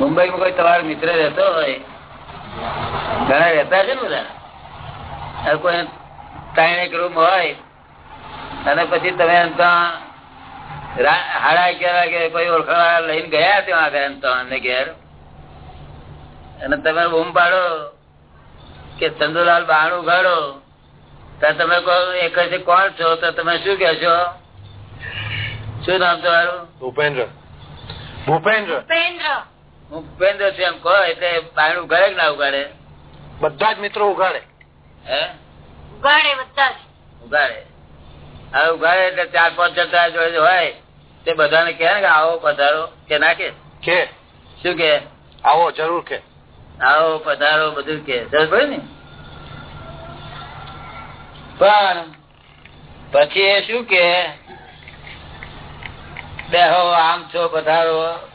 મુંબઈ માં કોઈ તમારો મિત્ર રહેતો હોય ઘણા રહેતા છે ને બધા? કોઈ ત્રણ એક રૂમ હોય અને પછી તમે ત્યાં રા- અગિયાર વાગે કોઈ ઓળખાણ લઈને ગયા ત્યાં આગળ એમ તો અમને ઘેર? અને તમે બૂમ પાડો કે ચંદુલાલ બાણું ઘડો તો તમે કહો એક કોણ છો? તો તમે શું કે છો શું નામ તમારું? ભૂપેન્દ્ર. ભૂપેન્દ્ર. ઉપેન્દ્ર હું ભૂપેન્દ્ર છું એમ કહો એટલે બાણું ઉગાડે કે ના ઉગાડે? બધા જ મિત્રો ઉગાડે. હે? ઉગાડે બધા જ. ઉગાડે. હવે ઉગાડે એટલે ચાર પાંચ જતા જોડે હોય તે બધાને કહે ને કે આવો પધારો. કે ના કે કે? શું કે આવો જરૂર કે. આવો પધારો બધું કે જરૂર ને? પણ પછી એ શું કે બેહો આમ છો પધારો.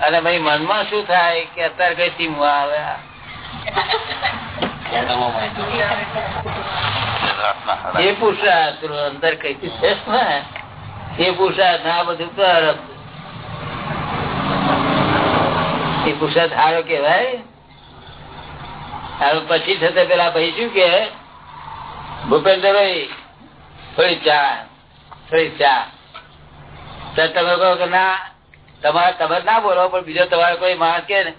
અને ભાઈ મનમાં શું થાય કે અત્યારે કઈ ટીમ આવે? એ પુરુષાર્થ અંદર કઈ એ પુરુષાર્થ આ બધું કર એ પુરુષાર્થ સારો કેવાય હવે પછી થતા પેલા ભાઈ શું કે ભૂપેન્દ્રભાઈ, થોડી ચા થોડી ચા. તમે કહો કે ના તમારે તમે ના બોલો પણ બીજો તમારે કોઈ માણસ કે ને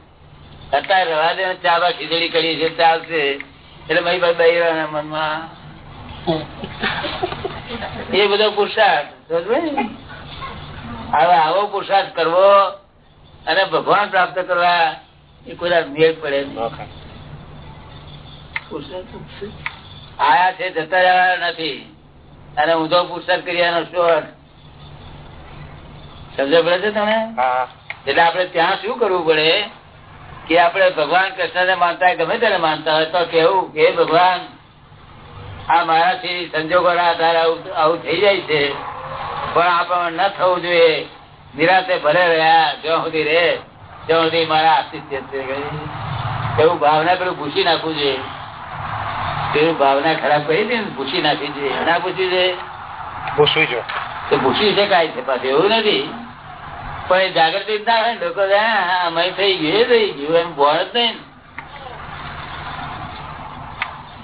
અત્યારે રવા દે ચા બા ખીચડી કરી છે ચાલશે એટલે ભાઈ ભાઈ બૈરાના મનમાં. એ બધો પુરુષાર્થ હવે આવો પુરુષાર્થ કરવો અને ભગવાન પ્રાપ્ત કરવા એ કોઈ મેળ પડે આયા છે જતા રહેવાના નથી. અને ઊંધો પુરુષાર્થ કર્યાનો શું અર્થ? સમજ પડે છે તમે? એટલે આપડે ત્યાં શું કરવું પડે કે આપડે ભગવાન કૃષ્ણને માનતા ગમે તેને માનતા હોય તો કેવું કે ભગવાન આ મારાથી સંજોગોના આધારે આવું થઈ જાય છે. પણ આપણને ન થવું જોઈએ. નિરાતે ભરે રહ્યા જ્યાં સુધી રે ત્યાં સુધી મારા આશીષ એવું ભાવના પેલું ભૂસી નાખવું જોઈએ. પેલું ભાવના ખરાબ કરી દે ને ભૂસી નાખવી જોઈએ. ના પૂછ્યું છે? ભૂસવી જો તો ભૂસી શકાય છે? પાછું એવું નથી. પણ એ જાગૃતિ ના હોય લોકો અમે થઈ ગયું એ થઈ ગયું એમ ભણ જ નહીં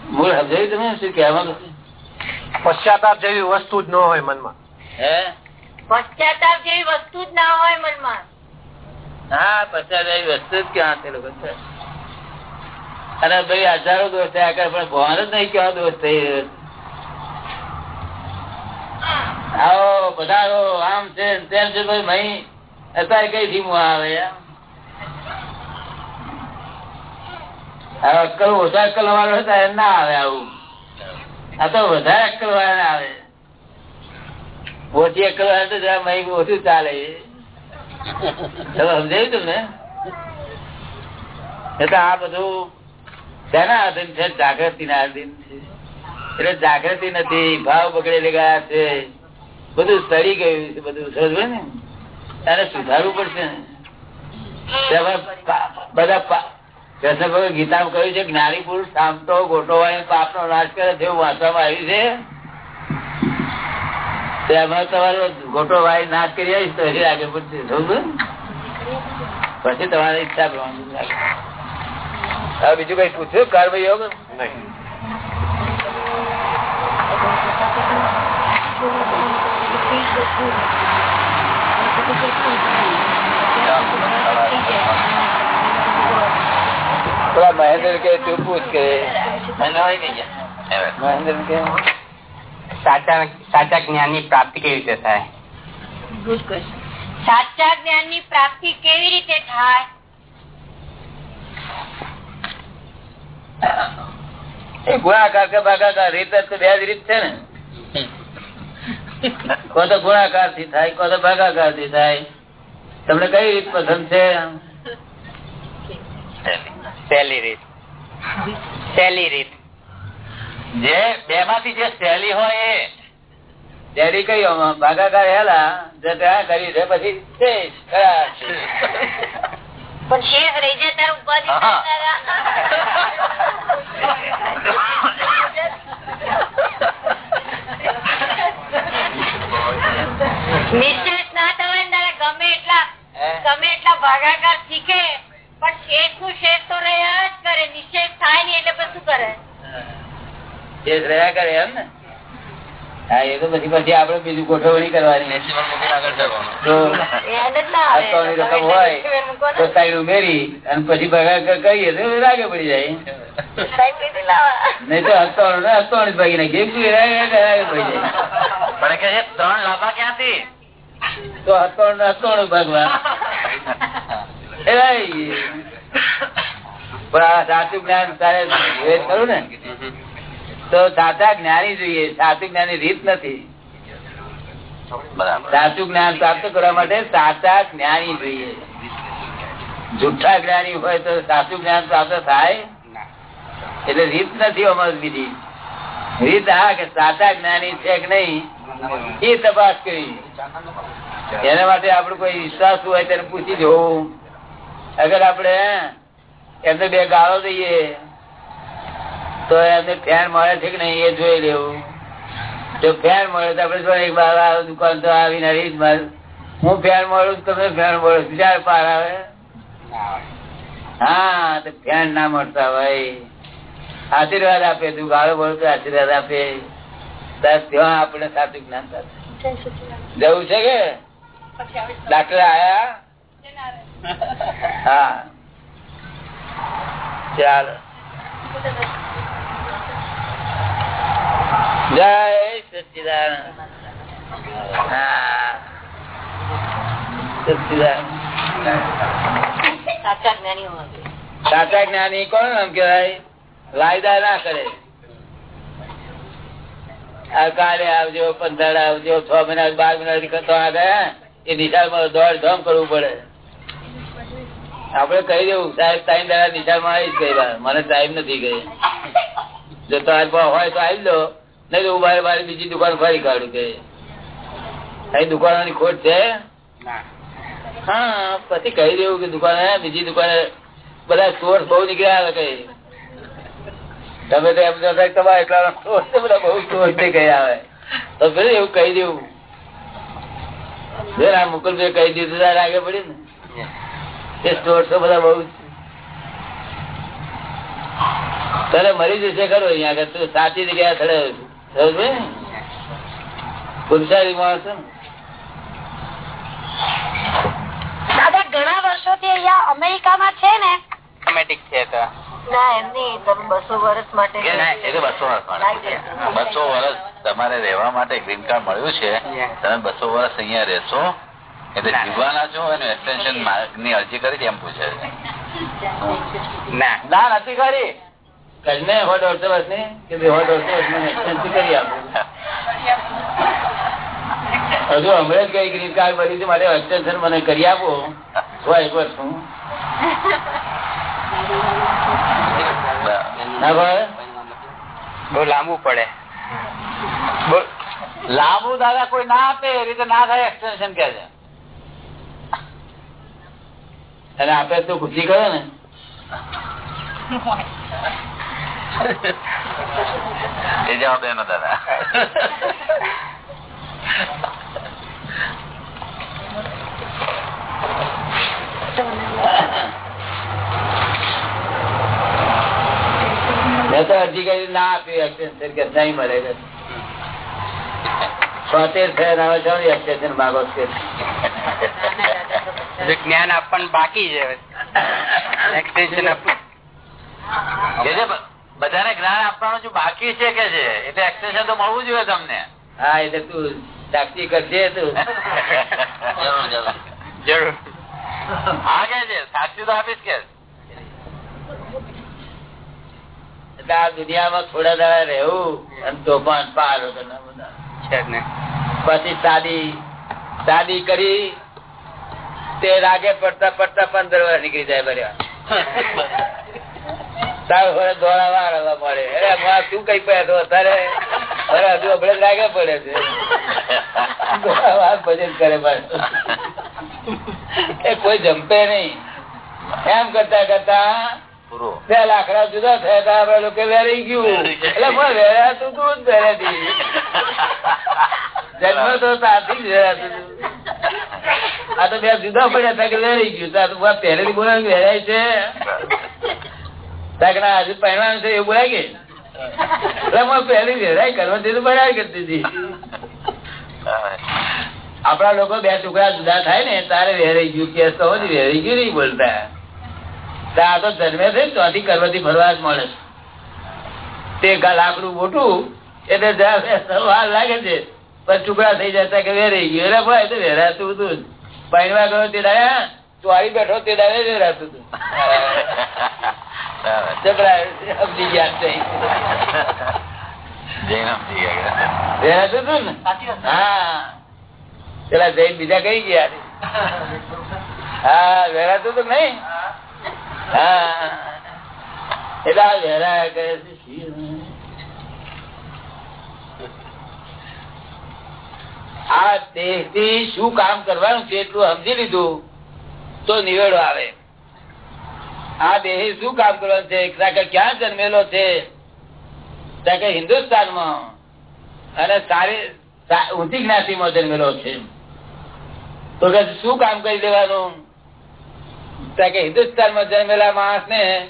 મૂળ સમજાયું તમે? શું કહેવા પશ્ચાતાપ જેવી વસ્તુ જ ન હોય મનમાં. હે? પશ્ચાતાપ જેવી વસ્તુ જ ના હોય મનમાં. હા પચાસ એવી વસ્તુ જ ક્યાં તે લોકો છે. અને ભાઈ હજારો દોષ થયા કરે પણ ભણ જ નહીં કેવા દોષ થઈ આવો પધારો આમ છે તેમ છે ભાઈ મહી અત્યારે કઈ થી આવે અક્કલ ઓછા અક્કલ વાળો હોય ના આવે આવું. આ તો વધારે અક્કલ વાળા આવે. ઓછી અક્કલ વાળા તો જરા મહી ઓછું ચાલે. સમજાયું તમને? એટલે આ બધું તેના આધીન છે? જાગૃતિ ના આધીન છે. એટલે જાગૃતિ નથી, ભાવ બગડેલી ગયા છે. બધું સડી ગયું છે બધું. સમજવું ને? ત્યારે સુધારવું પડશે ને? બધા પા- કૃષ્ણ ભગવાન ગીતામાં કહ્યું છે જ્ઞાની પુરુષ સામતો ગોટો પાપ નો નાશ કરે છે વાંચવામાં આવ્યું છે? તેમાં તમારો ગોટો વાળી નાશ કરી આવીશ તો હજી આગળ પૂછશે? પછી તમારી ઈચ્છા પ્રમાણે બીજું કઈ પૂછ્યું? કર્મયોગ નહીં. પેલા મહેન્દ્ર કે તું પૂછ કે મહેન્દ્ર કે સાચા સાચા જ્ઞાનની પ્રાપ્તિ કેવી રીતે થાય? સાચા જ્ઞાનની પ્રાપ્તિ કેવી રીતે થાય? ગુણાકાર કે ભાગાકાર રીત તો બે જ રીત છે ને. કો તો ગુણાકારથી થાય કો તો ભાગાકારથી થાય. તમને કઈ રીત પસંદ છે? સહેલી રીત. સહેલી રીત. જે બે માંથી જે સહેલી હોય એ. સહેલી કઈ આમાં? ભાગાકાર હેલા જે ત્યાં કરી છે પછી છે. પણ શેષ રહી જાય તારું ઉપાધિ ના થવાય તારે ગમે એટલા ગમે એટલા ભાગાકાર શીખે પણ શેષનું શેષ તો રહ્યા જ કરે. નિશેષ થાય નહીં એટલે પછી શું કરે? એ રહ્યા કરે એમ ને? હા એ તો પછી પછી આપડે બીજું ગોઠવણી કરવાની. રકમ હોય તો સાઈડ ઉમેરી અને પછી ભગા કરીએ તો રાગે પડી જાય. નહીં તો હપ્તાણું ને ભાગી નાખીએ પડી જાય. પણ ત્રણ લાભા ક્યાંથી? તો સાચું જ્ઞાન તારે વિવેક કરું ને તો સાચા જ્ઞાની જોઈએ સાચું જ્ઞાની રીત નથી. સાચું જ્ઞાન પ્રાપ્ત કરવા માટે સાચા જ્ઞાની જોઈએ. જુઠ્ઠા જ્ઞાની હોય તો સાચું જ્ઞાન પ્રાપ્ત થાય એટલે રીત નથી અમારી બીજી. રીત હા કે સાચા જ્ઞાની છે કે નહીં એ તપાસ કરી. એના માટે આપડે કોઈ વિશ્વાસ હોય તેને પૂછી જવું. અગર આપડે એમને બે ગાળો દઈએ તો એમને ફેન મળે છે કે નહીં એ જોઈ લેવું. જો ફેન મળે તો આપડે જો એક બાર દુકાન તો આવીને જ માર હું ફેન મળું તમે ફેન મળો ચાર પાર આવે. હા તો ફેન ના મળતા ભાઈ આશીર્વાદ આપે તું ગાળો બોલો તો આશીર્વાદ આપે. ત્યાં આપણે સાચું જ્ઞાન જવું છે કે? ડાક્ટર આયા? હા. ચાલો. જય સચિદાન હા. સાચા જ્ઞાની સાચા જ્ઞાની કોણ નામ કેવાય વાયદા ના કરે. આ કાલે આવજો પંદર આવજો છ મહિના બાર મહિના તો આ ગયા એ નિશાળમાં દોડ ધામ કરવું પડે. આપડે કહી દેવું સાહેબ ટાઈમ દાડા નિશાળમાં આવી જ ગઈ મને ટાઈમ નથી ગઈ. જો તમારે હોય તો આવી લો. નહીં તો ઊભા મારી બીજી દુકાન ફરી કાઢું કે. અહીં દુકાનોની ખોટ છે? હા પછી કહી દેવું કે દુકાન બીજી દુકાને બધા સોર્સ બહુ નીકળ્યા કઈ તમે તો એમ તમારે એટલા બધા બહુ સોર્સ થઈ ગયા આવે તો એવું કહી દેવું. મુકુલભાઈ કહી દીધું ત્યારે આગળ પડી ને. એ સ્ટોર તો બધા બહુ તારે મરી જશે ખરો અહીંયા આગળ તું સાચી જગ્યા થડે સમજ ને? પુરુષારી માણસ દાદા ઘણા વર્ષોથી અહીંયા અમેરિકામાં છે ને? ઓટોમેટિક છે તો બસો વર્ષ માટે કે ના, એ તો બસો વર્ષ માટે. બસો વર્ષ તમારે રહેવા માટે ગ્રીન કાર્ડ મળ્યું છે. તમે બસો વર્ષ અહિયાં રહેશો એટલે જીવવાના છો અને એક્સટેન્શનની અરજી કરી એમ પૂછે છે. ના. ના નથી ખરી કરીને હો દોઢસો કે દોઢસો વર્ષની કરી આપું. હજુ હમણાં જ કઈ ગ્રીન કાર્ડ બની છે એક્સટેન્શન મને કરી આપો. છ એક વર્ષ હું બહુ લાંબુ પડે. લાંબુ દાદા કોઈ ના આપે એ રીતે ના થાય એક્સટેન્શન કે છે. અને આપે તો ખુશી કરે ને. એ જવાબ એનો દાદા મેં તો અરજી કરી ના આપ્યું એક્સટેન્શન કે નહીં મળે છોતેર થયા આવે એક્સટેન્શન માગો છે જ્ઞાન આપવાનું બાકી છે એક્સટેન્શન આપવું. બધાને જ્ઞાન આપવાનું જો બાકી છે કે છે? એટલે એક્સટેન્શન તો મળવું જોઈએ તમને. હા એટલે તું સાક્ષી કરજે તું. જરૂર હા કે છે સાક્ષી તો આપીશ કે. એટલે આ દુનિયામાં થોડા દાડા રહેવું અને તોફાન પાર પછી શાદી શાદી કરી તે રાગે પડતા પડતા પંદર વર્ષ નીકળી જાય ભર્યા દોડા અરે કઈ પડ્યા અત્યારે? અરે હજુ આપણે રાગે પડે છે. દોડા વાર ભજન કરે પાછું. એ કોઈ જમપે નહીં. એમ કરતા કરતા બે લાકડા જુદા થયા હતા આપડે લોકો વેરાઈ ગયું. એટલે પણ વેરાતું તું જ વેરાતી. જન્મ તો ત્યાંથી જ વેરાતું આ તો બે જુદા પડ્યા હતા કે વેરાઈ ગયું. તા તો પહેલેથી બોલાવી વેરાય છે. તા હજુ પહેરવાનું છે એવું બોલાય કે? એટલે મેં પહેલી વેરાય કરવા દીધું બરાબર કરતી હતી. આપડા લોકો બે ટુકડા જુદા થાય ને તારે વેરાઈ ગયું કે તો વેરાઈ ગયું નહીં બોલતા. તા આ તો જન્મે છે ચોથી કરવાથી ફરવા જ મળે તે લાકડું મોટું એટલે વાર લાગે છે. પણ ટુકડા થઈ જતા કે વેરાઈ ગયું. એટલે ભાઈ તો વેરાતું હતું પહેરવા ગયો તે દાડે ચોરી બેઠો તે દાડે વેરાતું હતું. સમજી ગયા છે. જૈનમજી વેરાતું હતું ને? હા. પેલા જૈન બીજા કઈ ગયા? હા વેરાતું હતું નહીં? આ વેરા કરે છે આ દેહથી શું કામ કરવાનું છે એટલું સમજી લીધું, તો નિવેડો આવે. આ દેહ શું કામ કરવાનું છે? ક્યાં જન્મેલો છે? હિન્દુસ્તાનમાં અને સારી ઊંચી જ્ઞાતિમાં જન્મેલો છે. તો કે શું કામ કરી દેવાનું? કે હિન્દુસ્તાનમાં જન્મેલા માણસ ને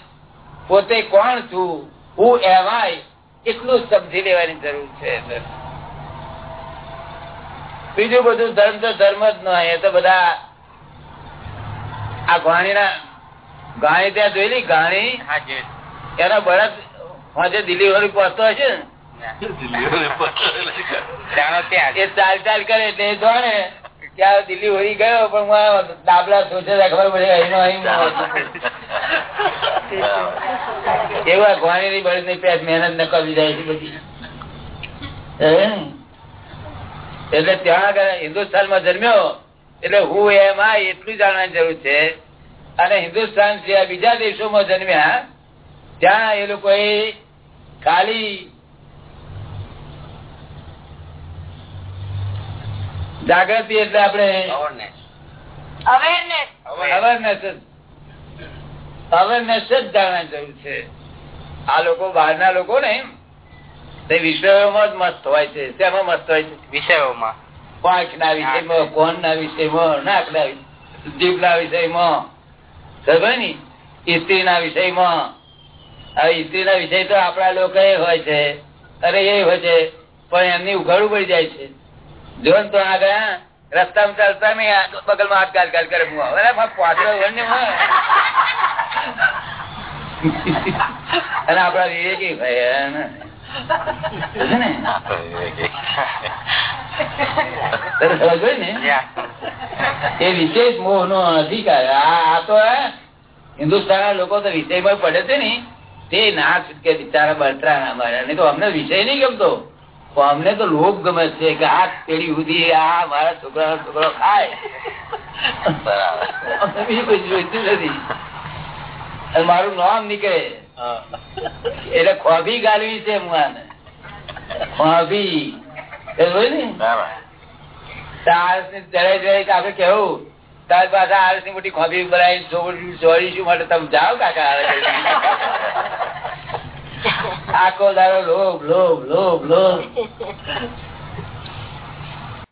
પોતે કોણ છું હું એવાય એટલું સમજી લેવાની જરૂર છે બીજું બધું ધર્મ તો ધર્મ જ ન એ તો બધા આ ઘાણી ના ઘાણી ત્યાં જોયેલી? ઘાણી? હા જી એનો બળદ હજે દિલ્હી પહોંચતો હશે ને? ચાલ ચાલ કરે એટલે એ આ દિલ્હી વળી ગયો, પણ હું દાબલા સોચે ખબર પડે, અહીંનો અહીં એવા ઘોણી ની બળી ની પેટ મહેનત ન કરવી જાય છે બધી. એટલે ત્યાં આગળ હિન્દુસ્તાનમાં જન્મ્યો, એટલે હું એમ આ એટલું જાણવાની જરૂર છે. અને હિન્દુસ્તાન સિવાય બીજા દેશોમાં જન્મ્યા, ત્યાં એ લોકો ખાલી જાગૃતિ એટલે આપણે અવેરનેસ અવેરનેસ જ. જાણવાની જરૂર છે. આ લોકો બહારના લોકો ને તે વિષયોમાં જ મસ્ત હોય છે. તેમાં મસ્ત હોય છે? વિષયોમાં. પાંખ ના વિષયમાં કોણ ના વિષયમાં નાક ના જીભ ના વિષયમાં. ખબર ને સ્ત્રી ના વિષયમાં. હવે સ્ત્રી ના વિષય તો આપણા લોકો એ હોય છે. અરે એ હોય છે. પણ એમની ઉઘાડું પડી જાય છે. જો ને તો આગળ રસ્તામાં ચાલતા નહીં બગલમાં હાથ ગાલ ગાલ કરે. અને આપડા વિવેકી ભાઈ ને? ને? એ વિશેષ મોહ નો અધિકાર. આ આ તો હિન્દુસ્તાન હિન્દુસ્તાન લોકો તો વિષયમાં પડે છે ને. તે ના છૂટકે બિચારા બળતરા ના મારે. તો અમને વિષય નહીં ગમતો. અમને તો લોભ ગમે છે કે આ પેઢી સુધી આ મારા છોકરા છોકરો ખાય. બીજું કોઈ જોઈતું નથી. મારું નામ નીકળે. એટલે ખોભી ગાલવી છે હું ખોભી. આપણે કેવું? તાર પાસે આરસની મોટી ખોભી બનાવી છોડી છોડીશું માટે તમે જાઓ કાકા. આખો દારો લોભ લોભ લોભ લોભ.